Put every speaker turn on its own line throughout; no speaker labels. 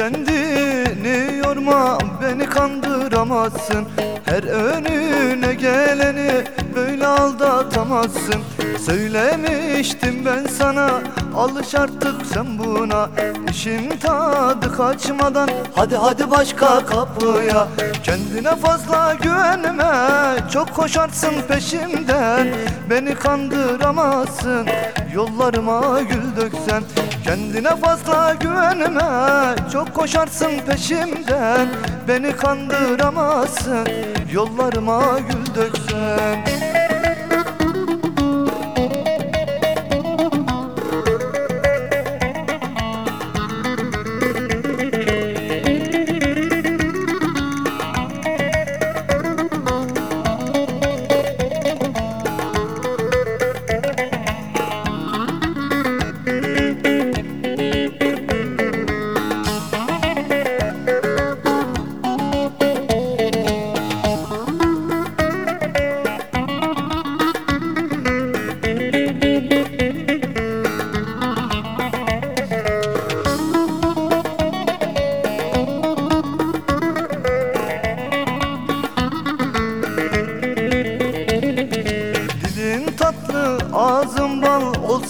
Kendini yorma beni kandıramazsın. Her önüne geleni böyle aldatamazsın. Söylemiştim ben sana alış artık sen buna İşin tadı kaçmadan. Hadi hadi başka kapıya Kendine fazla güvenme. Çok koşarsın peşimden Beni kandıramazsın. Yollarıma gül döksen Kendine fazla güvenme. Çok koşarsın peşimden Beni kandıramazsın. Yollarıma gül döksen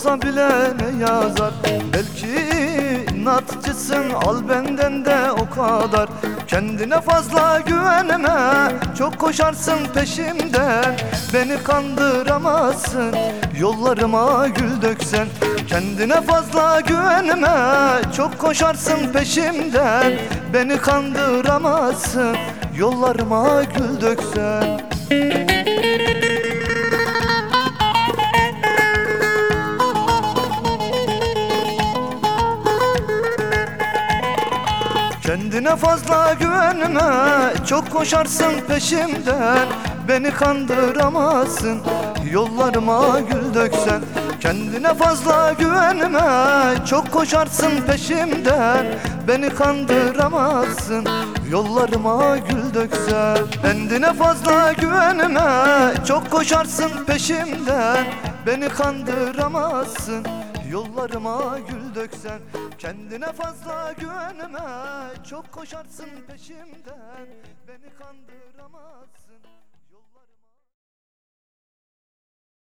olsa bile ne yazar? Belki natçısın al benden de o kadar. Kendine fazla güvenme çok koşarsın peşimden Beni kandıramazsın yollarıma gül döksen. Kendine fazla güvenme çok koşarsın peşimden. Beni kandıramazsın yollarıma gül döksen Kendine fazla güvenme Çok koşarsın peşimden. Beni kandıramazsın Yollarıma gül döksen. Kendine fazla güvenme Çok koşarsın peşimden. Beni kandıramazsın Yollarıma gül döksen. Kendine fazla güvenme Çok koşarsın peşimden. Beni kandıramazsın Yollarıma gül döksen Kendine fazla güvenme. Çok koşarsın peşimden Beni kandıramazsın